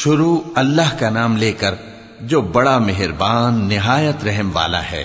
शुरू अल्लाह का नाम लेकर जो बड़ा मेहरबान निहायत रहम वाला है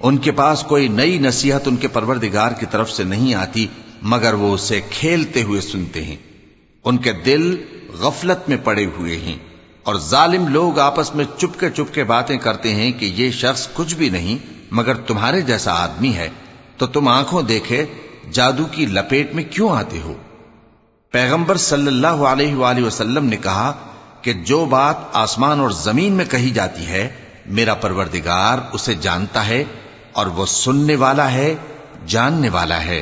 उनके पास कोई नई नसीहत उनके परवरदिगार की तरफ़ से नहीं आती, मगर वो उसे खेलते हुए सुनते हैं। उनके दिल गफलत में पड़े हुए हैं, और जालिम लोग आपस में चुपके चुपके बातें करते हैं कि ये शख्स कुछ भी नहीं, मगर तुम्हारे जैसा आदमी है तो तुम आँखों देखे, जादू की लपेट में क्यों आते हो? पैगंबर सल्लल्लाहु अलैहि वसल्लम ने कहा कि जो बात आसमान और ज़मीन में कही जाती है, मेरा परवरदिगार उसे जानता है और वो सुनने वाला है जानने वाला है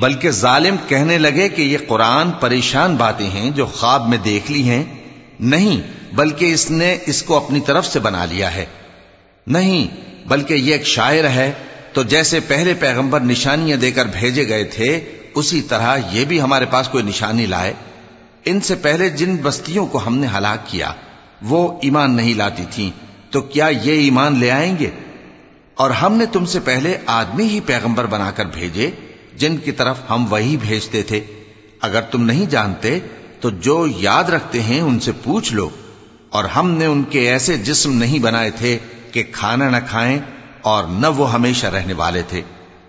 बल्कि जालिम कहने लगे कि ये कुरान परेशान बातें हैं जो ख्वाब में देख ली हैं नहीं बल्कि इसने इसको अपनी तरफ से बना लिया है नहीं बल्कि ये एक शायर है तो जैसे पहले पैगंबर निशानियां देकर भेजे गए थे उसी तरह ये भी हमारे पास कोई निशानी लाए। इनसे पहले जिन बस्तियों को हमने हलाक किया, वो ईमान नहीं लाती थीं तो क्या ये ईमान ले आएँगे? और हमने तुमसे पहले आदमी ही पैगंबर बनाकर भेजे, जिनकी तरफ़ हम वही भेजते थे। अगर तुम नहीं जानते तो जो याद रखते हैं उनसे पूछ लो। और हमने उनके ऐसे जिस्म नहीं बनाए थे कि खाना न खाएँ और न वो हमेशा रहने वाले थे।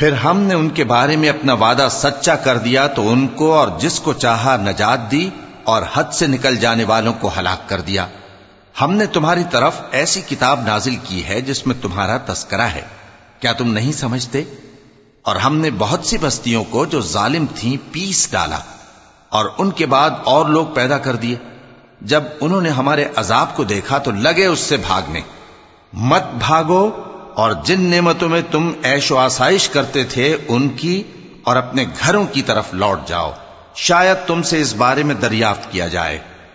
फिर हमने उनके बारे में अपना वादा सच्चा कर दिया तो उनको और जिसको चाहा नजात दी और हद से निकल जाने वालों को हलाक कर दिया हमने तुम्हारी तरफ ऐसी किताब नाजिल की है जिसमें तुम्हारा तस्करा है क्या तुम नहीं समझते और हमने बहुत सी बस्तियों को जो जालिम थीं पीस डाला और उनके बाद और लोग पैदा कर दिए। जब उन्होंने हमारे अजाब को देखा तो लगे उससे भागने। मत भागो और जिन नेमतों में तुम ऐशो आसाइश करते थे उनकी और अपने घरों की तरफ़ लौट जाओ। शायद तुमसे इस बारे में दरियाफ्त किया जाए।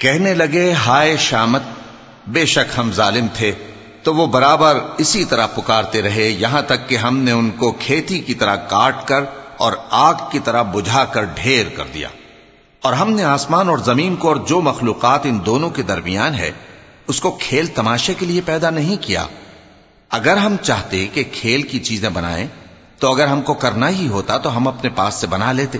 कहने लगे हाय शामत बेशक हम जालिम थे तो वो बराबर इसी तरह पुकारते रहे यहां तक कि हमने उनको खेती की तरह काट कर और आग की तरह बुझाकर ढेर कर दिया और हमने आसमान और जमीन को और जो मखलूकत इन दोनों के दरमियान है उसको खेल तमाशे के लिए पैदा नहीं किया। अगर हम चाहते कि खेल की चीज़ें बनाएँ तो अगर हमको करना ही होता तो हम अपने पास से बना लेते।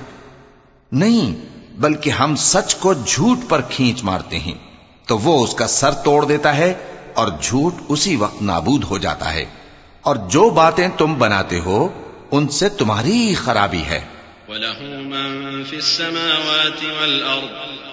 नहीं, बल्कि हम सच को झूठ पर खींच मारते हैं तो वो उसका सर तोड़ देता है और झूठ उसी वक्त नाबूद हो जाता है। और जो बातें तुम बनाते हो, उनसे तुम्हारी खराबी है।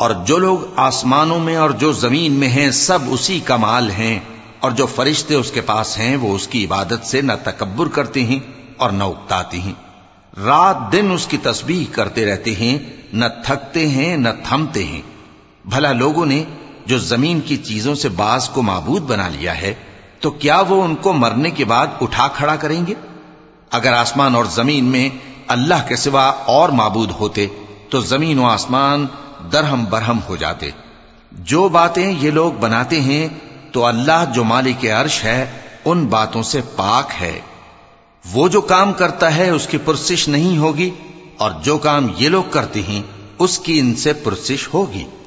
और जो लोग आसमानों में और जो ज़मीन में हैं, सब उसी का माल हैं। और जो फरिश्ते उसके पास हैं, वो उसकी इबादत से न तकबर करते हैं और न उकताते हैं। रात दिन उसकी तस्बीह करते रहते हैं, न थकते हैं, न थमते हैं। भला लोगों ने जो ज़मीन की चीज़ों से बास को माबूद बना लिया है तो क्या वो उनको मरने के बाद उठा खड़ा करेंगे? अगर आसमान और ज़मीन में अल्लाह के सिवा और माबूद होते तो ज़मीन और आसमान दरहम बरहम हो जाते। जो बातें ये लोग बनाते हैं तो अल्लाह जो मालिक अर्श है, उन बातों से पाक है। वो जो काम करता है, उसकी पुरसिश नहीं होगी, और जो काम ये लोग करते हैं, उसकी इनसे पुरसिश होगी।